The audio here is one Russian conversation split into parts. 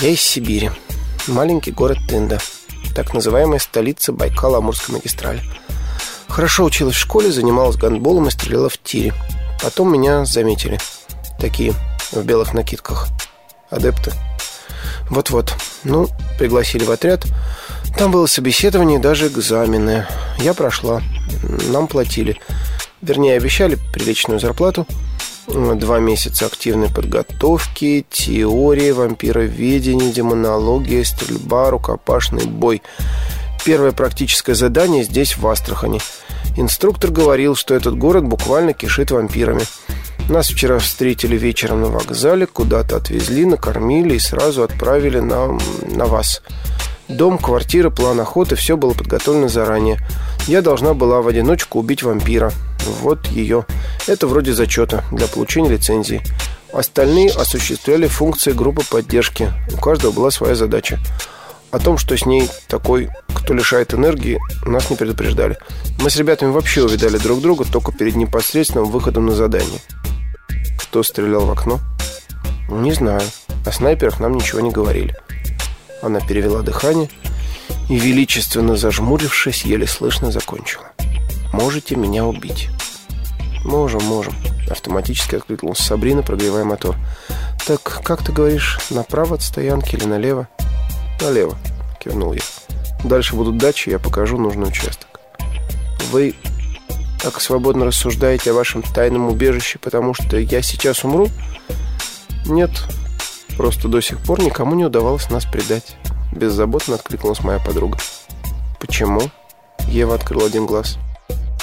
Я из Сибири. Маленький город Тында. Так называемая столица Байкала-Амурской магистрали. Хорошо училась в школе, занималась гандболом и стреляла в тире. Потом меня заметили. Такие, в белых накидках. Адепты. Вот-вот. Ну, пригласили в отряд. Там было собеседование даже экзамены. Я прошла. Нам платили. Вернее, обещали приличную зарплату. Два месяца активной подготовки, теория, вампироведение, демонология, стрельба, рукопашный бой. Первое практическое задание здесь, в Астрахани. Инструктор говорил, что этот город буквально кишит вампирами. Нас вчера встретили вечером на вокзале, куда-то отвезли, накормили и сразу отправили на, на вас. Дом, квартира, план охоты, все было подготовлено заранее. Я должна была в одиночку убить вампира. Вот ее. Это вроде зачета для получения лицензии. Остальные осуществляли функции группы поддержки. У каждого была своя задача. О том, что с ней такой, кто лишает энергии, нас не предупреждали. Мы с ребятами вообще увидали друг друга только перед непосредственным выходом на задание. Кто стрелял в окно? Не знаю. О снайперах нам ничего не говорили. Она перевела дыхание и, величественно зажмурившись, еле слышно закончила. «Можете меня убить». «Можем, можем», — автоматически откликнулась Сабрина, прогревая мотор. «Так, как ты говоришь, направо от стоянки или налево?» «Налево», — кивнул я. «Дальше будут дачи, я покажу нужный участок». «Вы так свободно рассуждаете о вашем тайном убежище, потому что я сейчас умру?» «Нет, просто до сих пор никому не удавалось нас предать». Беззаботно откликнулась моя подруга. «Почему?» Ева открыла один глаз.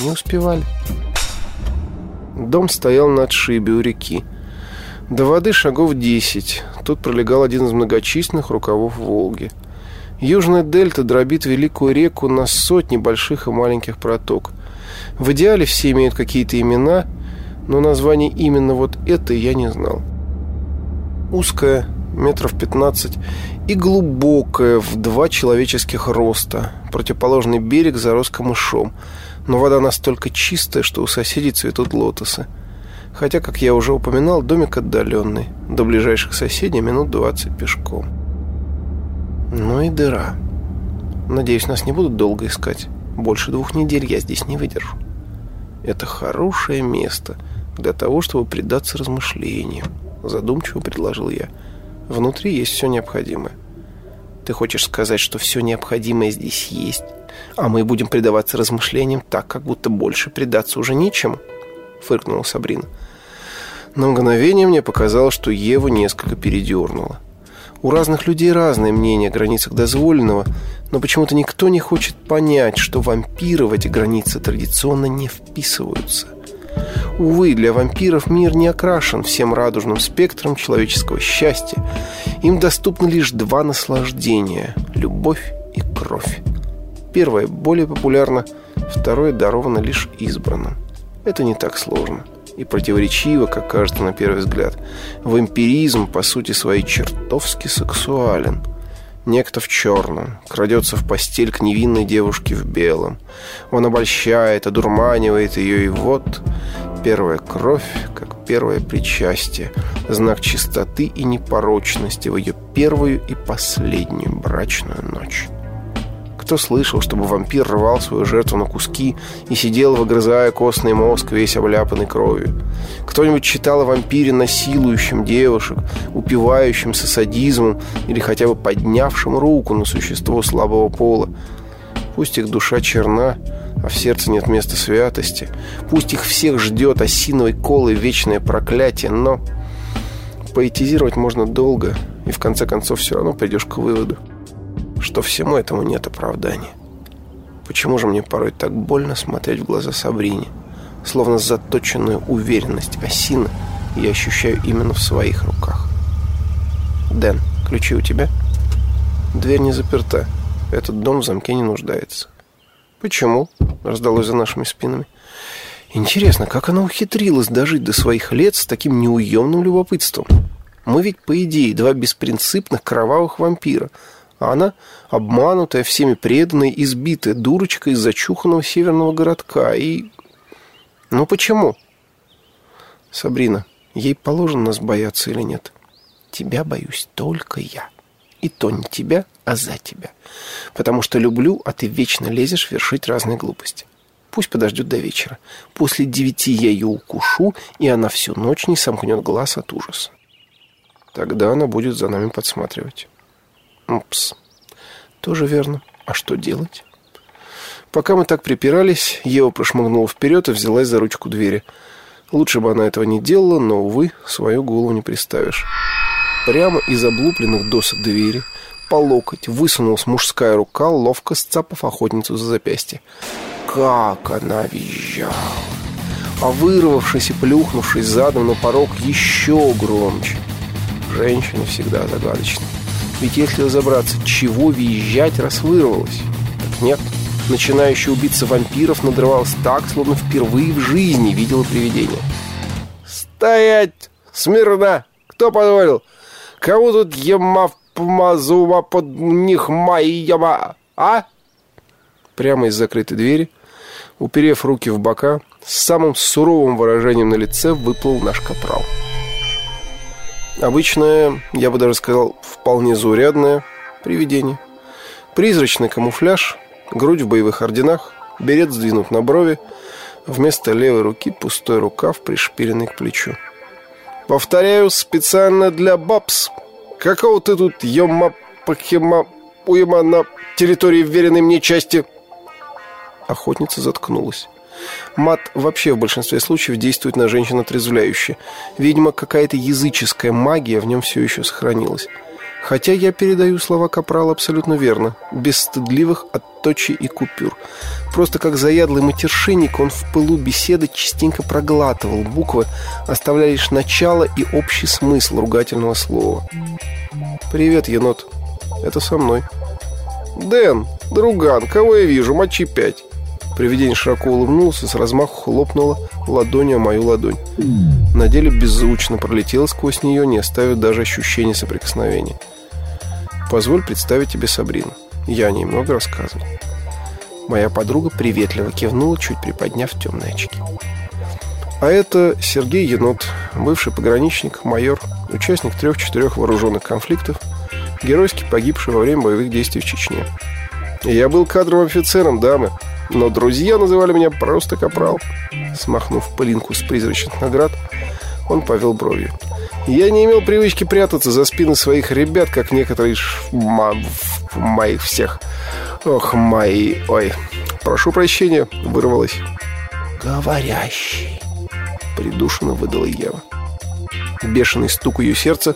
«Не успевали». Дом стоял на отшибе у реки. До воды шагов десять. Тут пролегал один из многочисленных рукавов Волги. Южная дельта дробит великую реку на сотни больших и маленьких проток. В идеале все имеют какие-то имена, но название именно вот это я не знал. Узкая, метров 15, и глубокая, в два человеческих роста. Противоположный берег зарос камышом, но вода настолько чистая, что у соседей цветут лотосы. Хотя, как я уже упоминал, домик отдаленный. До ближайших соседей минут 20 пешком. Ну и дыра. Надеюсь, нас не будут долго искать. Больше двух недель я здесь не выдержу. Это хорошее место для того, чтобы предаться размышлениям. Задумчиво предложил я. Внутри есть все необходимое. Ты хочешь сказать, что все необходимое здесь есть, а мы будем предаваться размышлениям так, как будто больше предаться уже нечему? Фыркнула Сабрина. На мгновение мне показалось, что Еву несколько передернуло. У разных людей разные мнения о границах дозволенного, но почему-то никто не хочет понять, что вампиры в эти границы традиционно не вписываются – Увы, для вампиров мир не окрашен всем радужным спектром человеческого счастья. Им доступны лишь два наслаждения – любовь и кровь. Первое более популярно, второе даровано лишь избранным. Это не так сложно и противоречиво, как кажется на первый взгляд. Вампиризм, по сути своей, чертовски сексуален – Некто в черном крадется в постель к невинной девушке в белом. Он обольщает, одурманивает ее, и вот первая кровь, как первое причастие, знак чистоты и непорочности в ее первую и последнюю брачную ночь. Кто слышал, чтобы вампир рвал свою жертву на куски и сидел, выгрызая костный мозг, весь обляпанный кровью? Кто-нибудь читал о вампире, насилующем девушек, упивающемся садизмом или хотя бы поднявшем руку на существо слабого пола? Пусть их душа черна, а в сердце нет места святости. Пусть их всех ждет осиновый кол и вечное проклятие, но поэтизировать можно долго, и в конце концов все равно придешь к выводу – что всему этому нет оправдания. Почему же мне порой так больно смотреть в глаза Сабрине? Словно заточенную уверенность осины я ощущаю именно в своих руках. Дэн, ключи у тебя? Дверь не заперта. Этот дом в замке не нуждается. Почему? Раздалось за нашими спинами. Интересно, как она ухитрилась дожить до своих лет с таким неуемным любопытством? Мы ведь, по идее, два беспринципных кровавых вампира – а она обманутая, всеми преданная, избитая дурочка из зачуханного северного городка. И... Ну почему? Сабрина, ей положено нас бояться или нет? Тебя боюсь только я. И то не тебя, а за тебя. Потому что люблю, а ты вечно лезешь вершить разные глупости. Пусть подождет до вечера. После девяти я ее укушу, и она всю ночь не сомкнет глаз от ужаса. Тогда она будет за нами подсматривать. Упс. Тоже верно. А что делать? Пока мы так припирались, Ева прошмыгнула вперед и взялась за ручку двери. Лучше бы она этого не делала, но, увы, свою голову не приставишь. Прямо из облупленных досок двери по локоть высунулась мужская рука, ловко сцапав охотницу за запястье. Как она визжала! А вырвавшись и плюхнувшись задом на порог еще громче. Женщины всегда загадочны. Ведь если разобраться, чего визжать, раз вырвалась? Так нет. Начинающий убийца вампиров надрывалась так, словно впервые в жизни видела привидение. «Стоять! Смирно! Кто позволил? Кому тут ема помазума под них моя, а?» Прямо из закрытой двери, уперев руки в бока, с самым суровым выражением на лице выплыл наш капрал. Обычное, я бы даже сказал, вполне заурядное привидение. Призрачный камуфляж, грудь в боевых орденах, берет сдвинут на брови, вместо левой руки пустой рукав, пришпиленный к плечу. «Повторяю, специально для бабс. Какого ты тут, ема пахема уема на территории вверенной мне части?» Охотница заткнулась. Мат вообще в большинстве случаев действует на женщин отрезвляюще. Видимо, какая-то языческая магия в нем все еще сохранилась. Хотя я передаю слова Капрала абсолютно верно, без стыдливых отточий и купюр. Просто как заядлый матершинник он в пылу беседы частенько проглатывал буквы, оставляя лишь начало и общий смысл ругательного слова. «Привет, енот. Это со мной». «Дэн, друган, кого я вижу? Мочи пять». Привидение широко улыбнулся и с размаху хлопнуло ладонью о мою ладонь. На деле беззвучно пролетело сквозь нее, не оставив даже ощущения соприкосновения. Позволь представить тебе Сабрину. Я о ней много рассказывал. Моя подруга приветливо кивнула, чуть приподняв темные очки. А это Сергей Енот, бывший пограничник, майор, участник трех-четырех вооруженных конфликтов, геройски погибший во время боевых действий в Чечне. Я был кадровым офицером, дамы, но друзья называли меня просто Капрал. Смахнув пылинку с призрачных наград, он повел бровью. Я не имел привычки прятаться за спины своих ребят, как некоторые шма... моих всех. Ох, мои... Ой, прошу прощения, вырвалось. «Говорящий», — придушенно выдала Ева. Бешеный стук ее сердца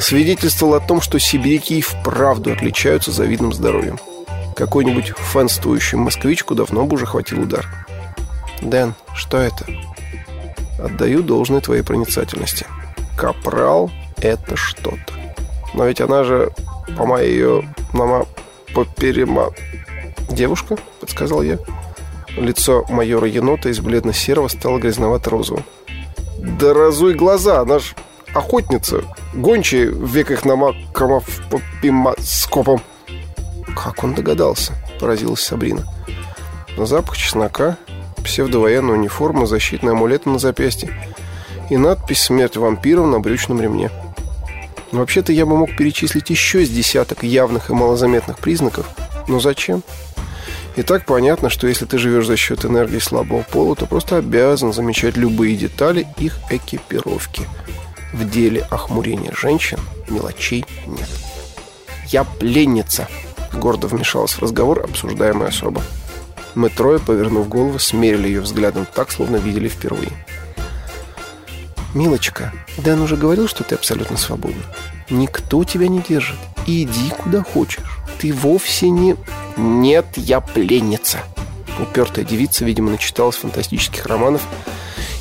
свидетельствовал о том, что сибиряки и вправду отличаются завидным здоровьем. Какой-нибудь фанствующий москвичку давно бы уже хватил удар. «Дэн, что это?» «Отдаю должное твоей проницательности. Капрал — это что-то. Но ведь она же, моей ее, нама, поперема...» «Девушка?» — подсказал я. Лицо майора енота из бледно-серого стало грязновато-розовым. «Да разуй глаза, она ж охотница, гончая в веках нама скопом. «Как он догадался?» – поразилась Сабрина. Запах чеснока, псевдовоенная униформа, защитный амулет на запястье и надпись «Смерть вампиров» на брючном ремне. Вообще-то я бы мог перечислить еще с десяток явных и малозаметных признаков, но зачем? И так понятно, что если ты живешь за счет энергии слабого пола, то просто обязан замечать любые детали их экипировки. В деле охмурения женщин мелочей нет. «Я пленница», Гордо вмешалась в разговор обсуждаемая особа. Мы трое, повернув голову, смерили ее взглядом так, словно видели впервые. «Милочка, Дэн уже говорил, что ты абсолютно свободна. Никто тебя не держит. Иди куда хочешь. Ты вовсе не...» «Нет, я пленница!» Упертая девица, видимо, начиталась фантастических романов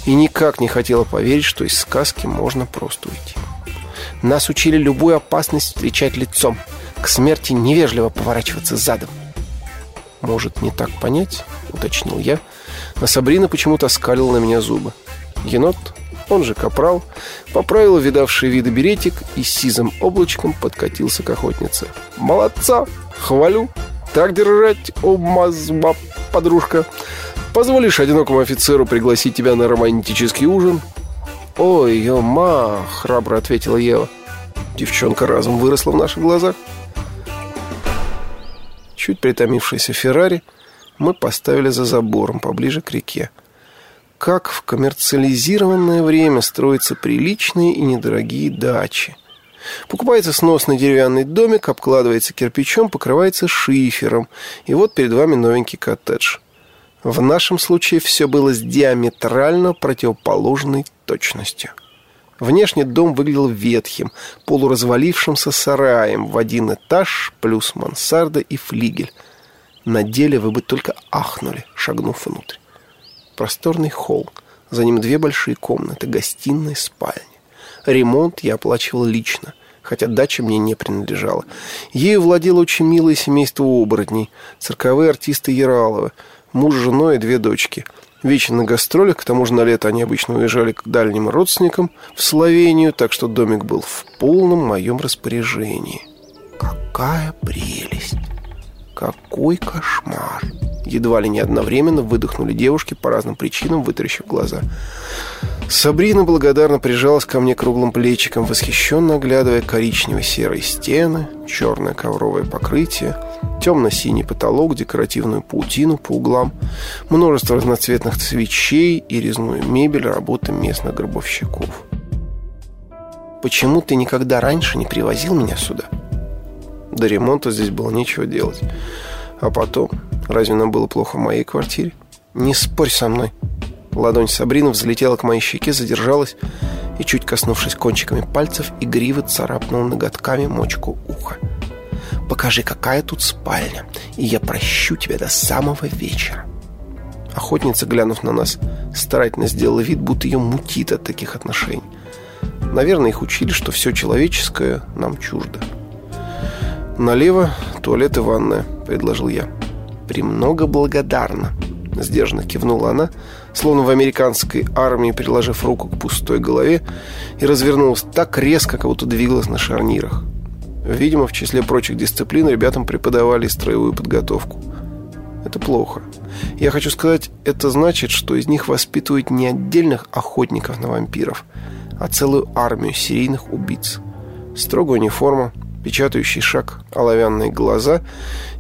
и никак не хотела поверить, что из сказки можно просто уйти. Нас учили любую опасность встречать лицом – к смерти невежливо поворачиваться задом. «Может, не так понять?» — уточнил я. А Сабрина почему-то скалила на меня зубы. Енот, он же Капрал, поправил видавший виды беретик и сизым облачком подкатился к охотнице. «Молодца! Хвалю! Так держать, о, подружка! Позволишь одинокому офицеру пригласить тебя на романтический ужин?» «Ой, ё-ма!» — храбро ответила Ева. Девчонка разом выросла в наших глазах. Чуть притомившийся Феррари мы поставили за забором поближе к реке. Как в коммерциализированное время строятся приличные и недорогие дачи. Покупается сносный деревянный домик, обкладывается кирпичом, покрывается шифером. И вот перед вами новенький коттедж. В нашем случае все было с диаметрально противоположной точностью. Внешне дом выглядел ветхим, полуразвалившимся сараем в один этаж, плюс мансарда и флигель. На деле вы бы только ахнули, шагнув внутрь. Просторный холл, за ним две большие комнаты, гостиная, спальня. Ремонт я оплачивал лично, хотя дача мне не принадлежала. Ею владело очень милое семейство оборотней, цирковые артисты Яраловы, муж с женой и две дочки – Вечно на гастролях, к тому же на лето они обычно уезжали к дальним родственникам в Словению, так что домик был в полном моем распоряжении. Какая прелесть! Какой кошмар! Едва ли не одновременно выдохнули девушки по разным причинам, вытаращив глаза. Сабрина благодарно прижалась ко мне круглым плечиком, восхищенно оглядывая коричнево-серые стены, черное ковровое покрытие, темно-синий потолок, декоративную паутину по углам, множество разноцветных свечей и резную мебель работы местных гробовщиков. «Почему ты никогда раньше не привозил меня сюда?» До ремонта здесь было нечего делать. А потом, разве нам было плохо в моей квартире? Не спорь со мной. Ладонь Сабрины взлетела к моей щеке, задержалась и, чуть коснувшись кончиками пальцев, игриво царапнула ноготками мочку уха. «Покажи, какая тут спальня, и я прощу тебя до самого вечера». Охотница, глянув на нас, старательно сделала вид, будто ее мутит от таких отношений. Наверное, их учили, что все человеческое нам чуждо. «Налево туалет и ванная», — предложил я. «Премного благодарна», — сдержанно кивнула она, словно в американской армии, приложив руку к пустой голове, и развернулась так резко, как будто двигалась на шарнирах. Видимо, в числе прочих дисциплин ребятам преподавали строевую подготовку. Это плохо. Я хочу сказать, это значит, что из них воспитывают не отдельных охотников на вампиров, а целую армию серийных убийц. Строгая униформа, печатающий шаг, оловянные глаза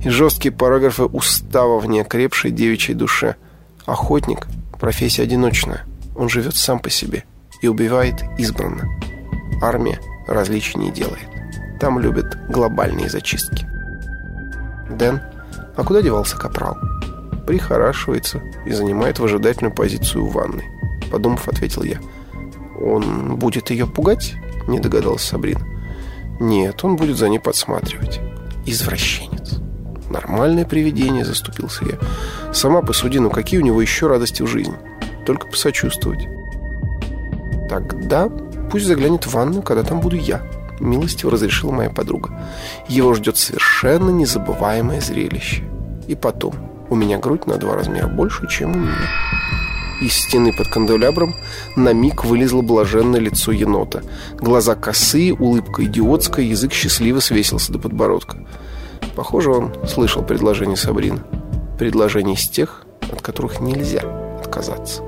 и жесткие параграфы устава в неокрепшей девичьей душе. Охотник – профессия одиночная. Он живет сам по себе и убивает избранно. Армия различий не делает. Там любят глобальные зачистки. Дэн, а куда девался капрал? Прихорашивается и занимает выжидательную позицию в ванной. Подумав, ответил я. Он будет ее пугать? Не догадалась Сабрина. Нет, он будет за ней подсматривать. Извращенец. Нормальное привидение, заступился я. Сама посуди, ну какие у него еще радости в жизни? Только посочувствовать. Тогда пусть заглянет в ванну, когда там буду я. Милостиво разрешила моя подруга. Его ждет совершенно незабываемое зрелище. И потом, у меня грудь на два размера больше, чем у меня. Из стены под канделябром на миг вылезло блаженное лицо енота. Глаза косые, улыбка идиотская, язык счастливо свесился до подбородка. Похоже, он слышал предложение Сабрины. Предложение из тех, от которых нельзя отказаться.